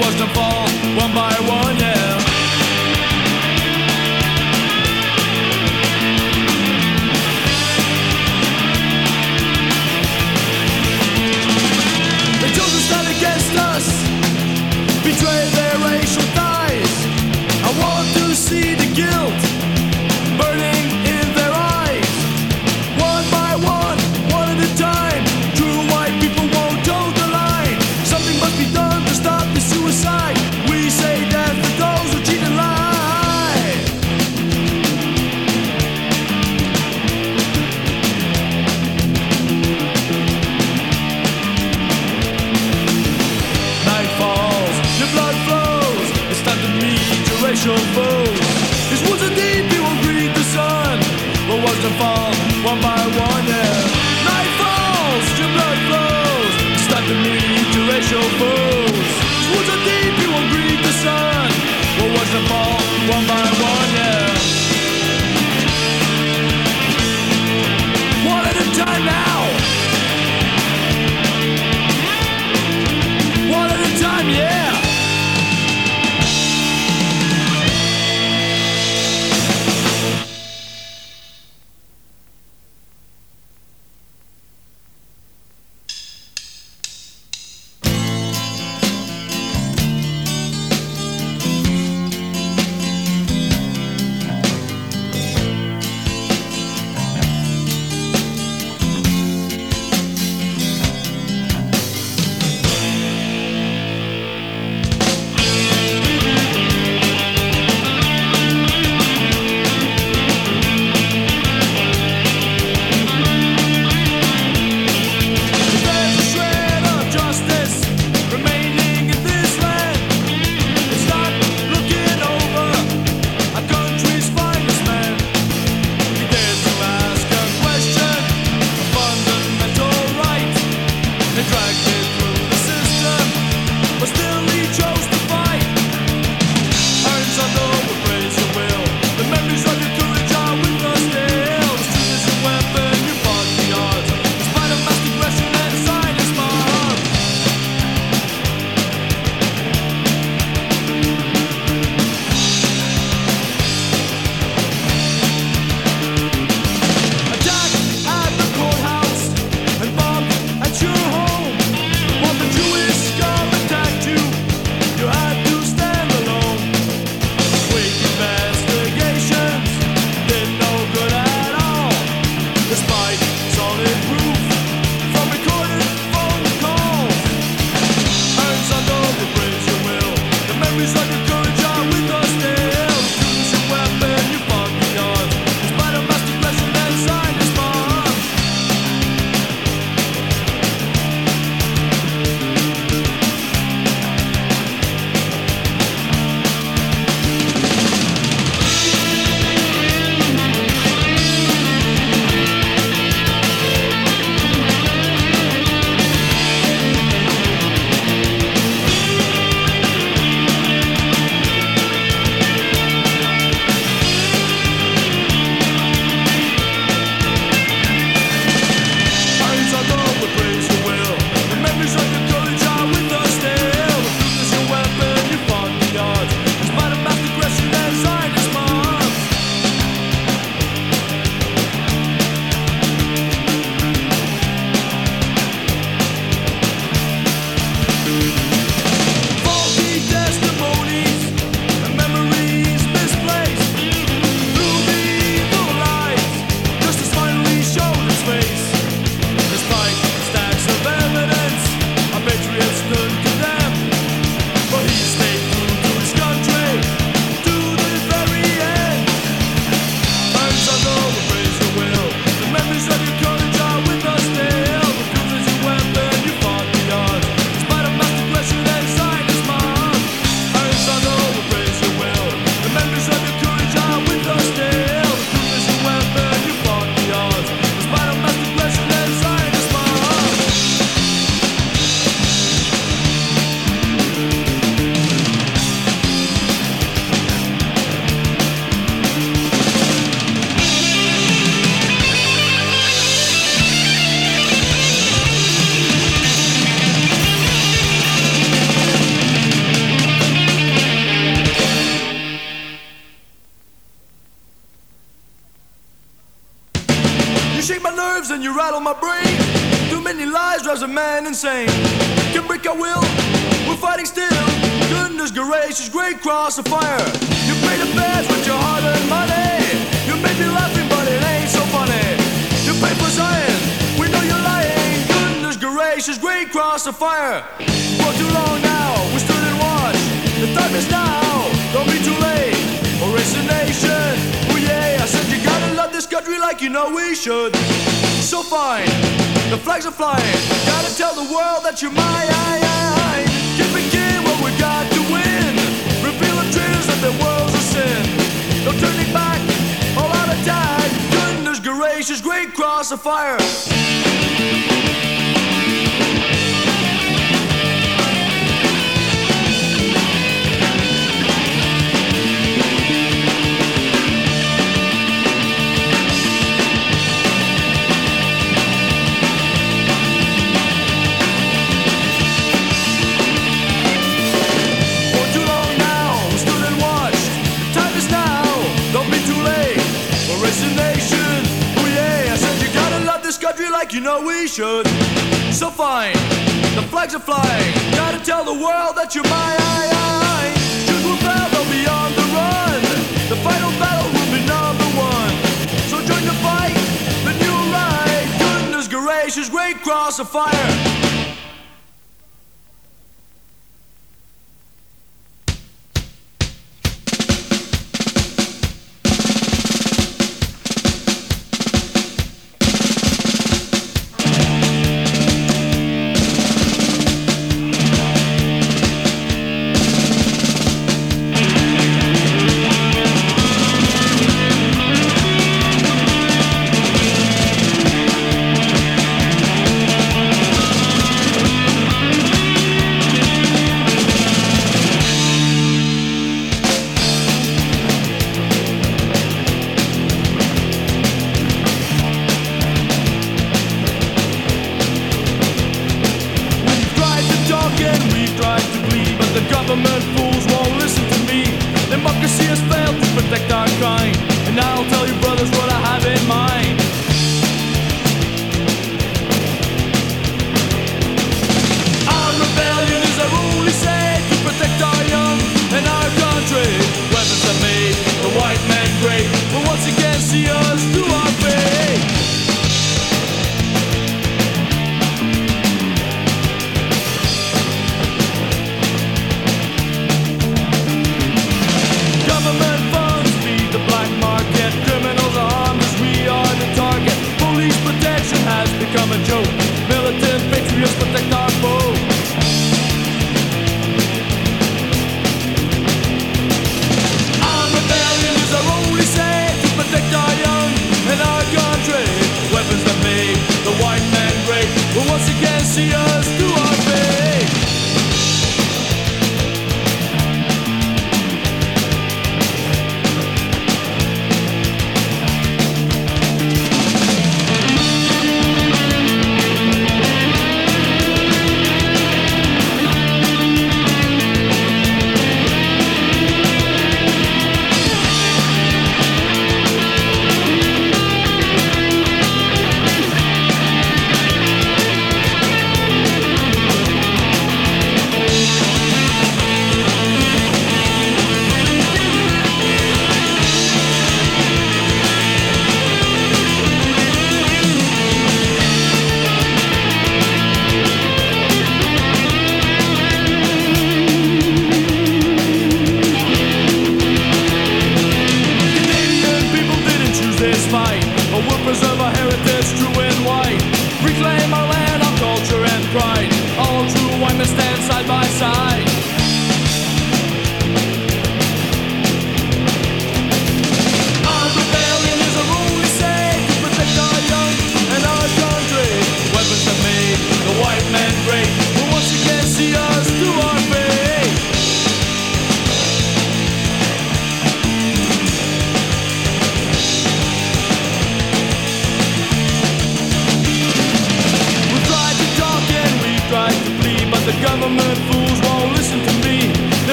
Watch them fall one by one, But a man insane. Can break our will, we're fighting still. Goodness gracious, great cross of fire. You pay the fares with your hard-earned money. You may be laughing, but it ain't so funny. You pay for science, we know you're lying. Goodness gracious, great cross of fire. For too long now, we stood and watched. The time is now, don't be too late. Or race a nation, this country like you know we should. So fine, the flags are flying. Gotta tell the world that you're mine. Keep it gear what we got to win. Reveal the traitors that their world's a sin. No turning back, all out of time. Goodness gracious, great cross of fire. Like you know we should. So fine, the flags are flying. Gotta tell the world that you're be on the run. The final battle will be number one. So join the fight, the new right. Goodness gracious, great cross of fire.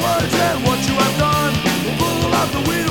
words and what you have done will pull out the window.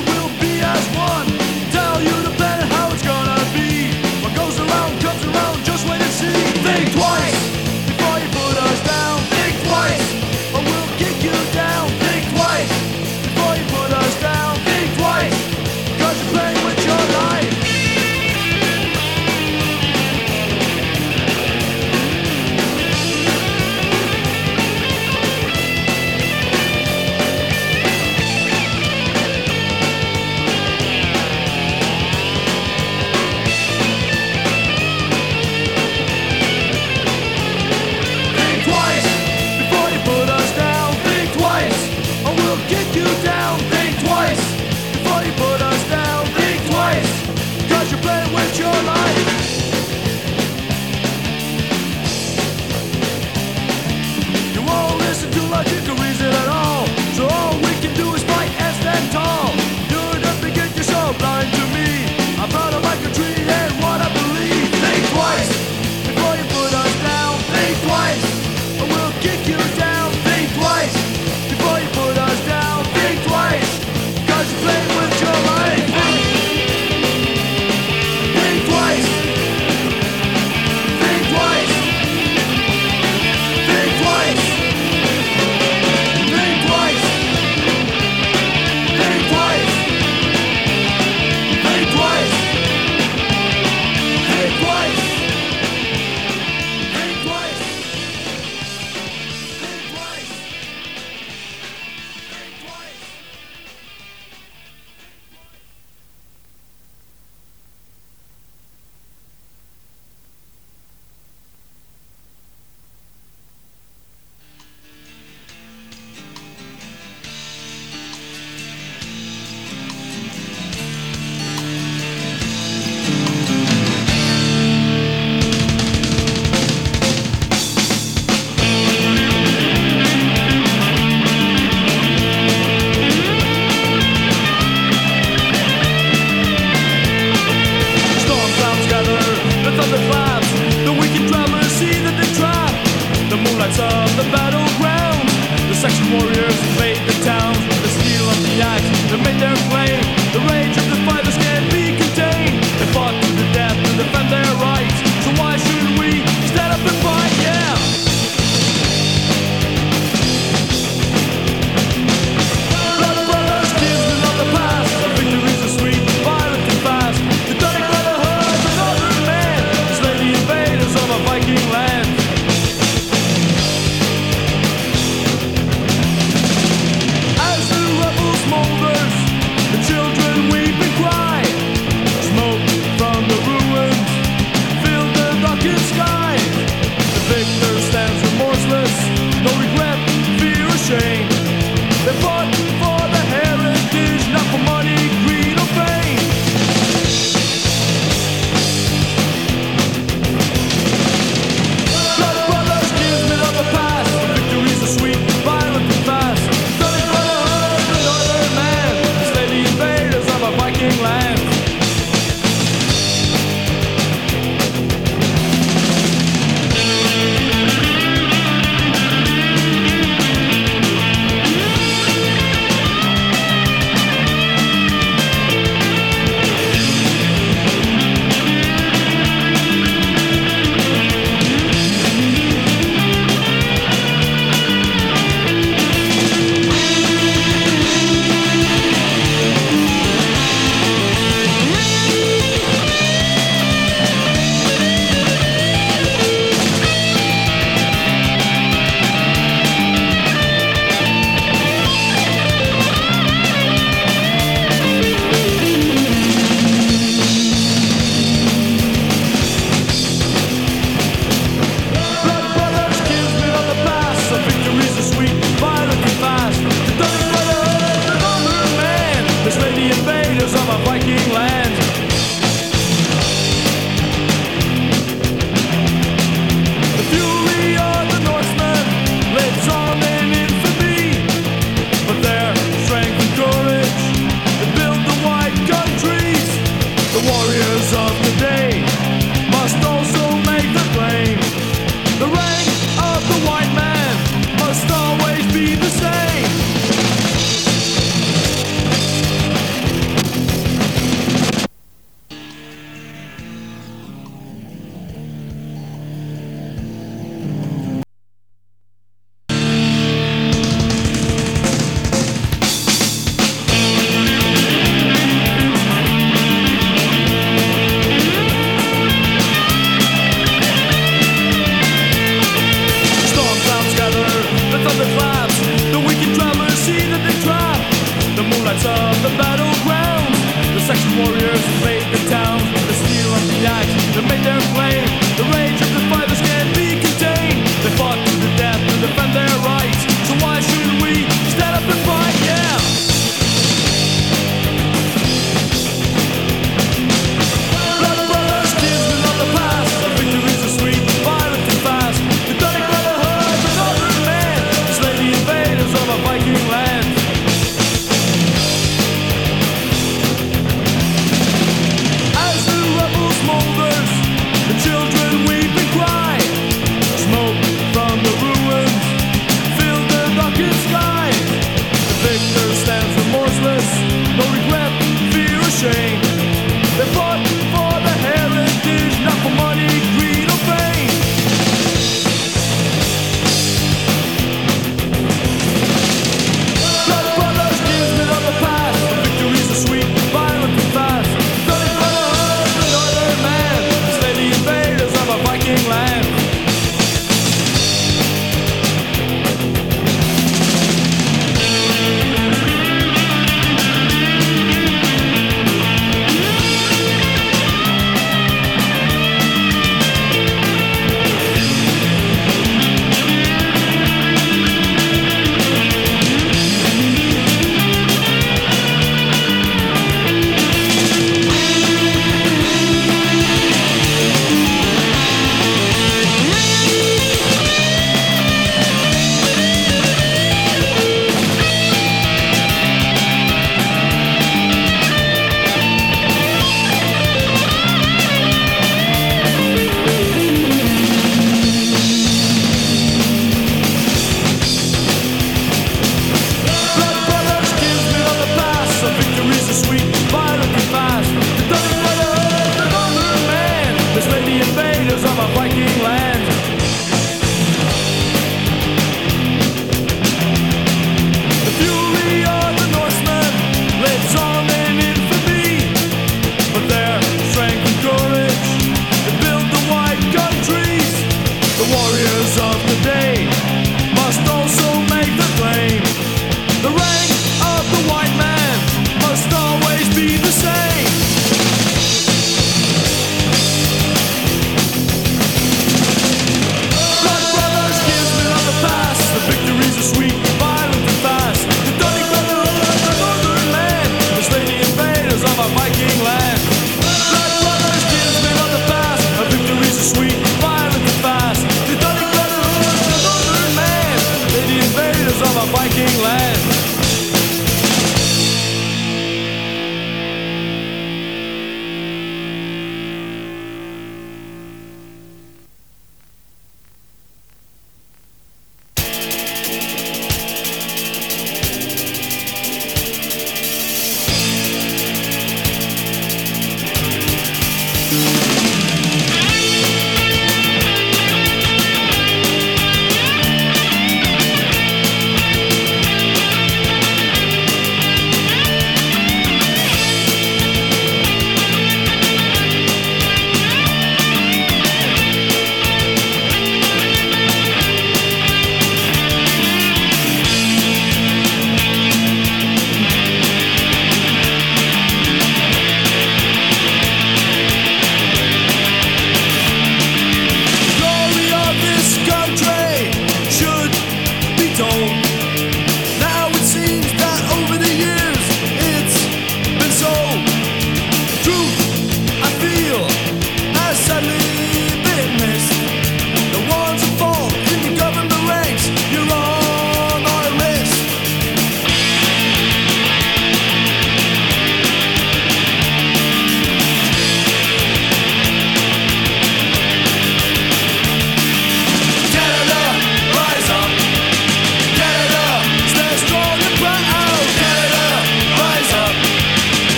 the boat.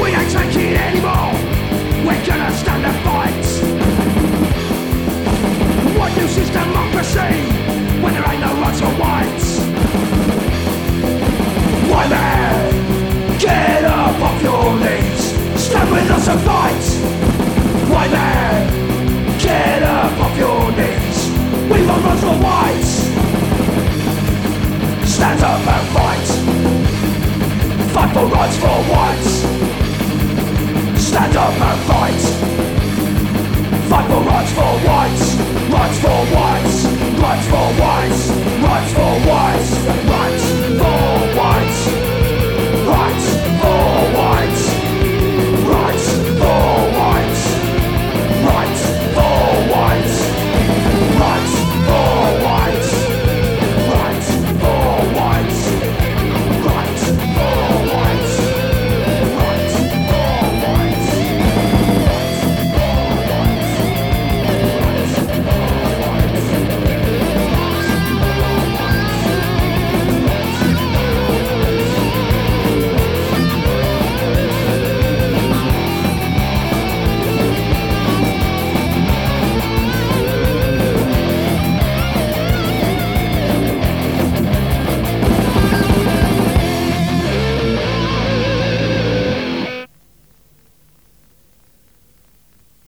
We ain't taking it anymore. We're gonna stand the fight. What use is democracy when there ain't no rights or whites? Why there? Get up off your knees. Stand with us and fight. Why there? Get up off your knees. We want rights or whites. Stand up and fight for rights for once. Stand up and fight. Fight for rights for once Rights for once Rights for once Rights for once Rights for once